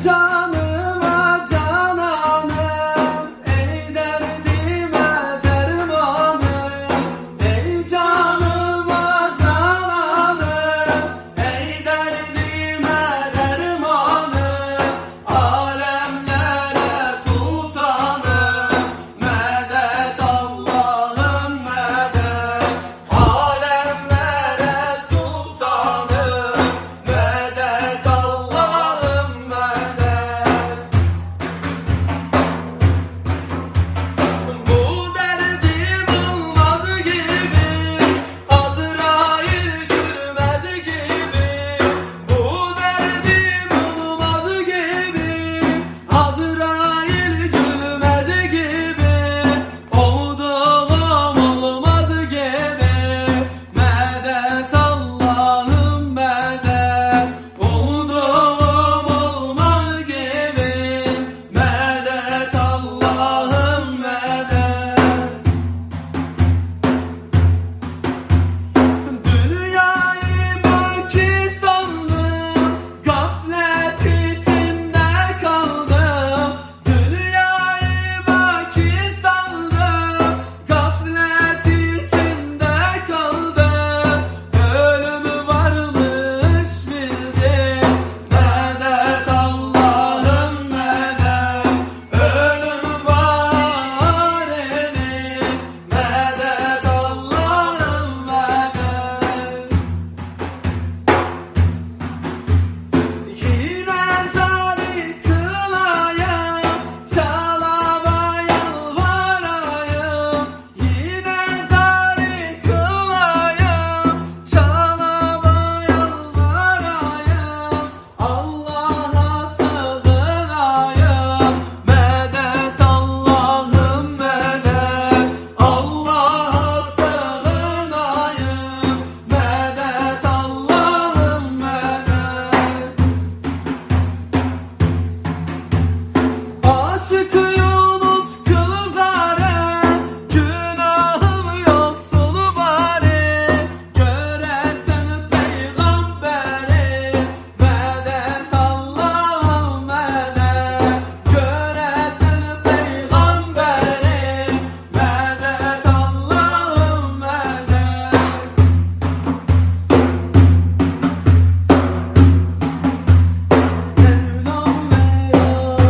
time.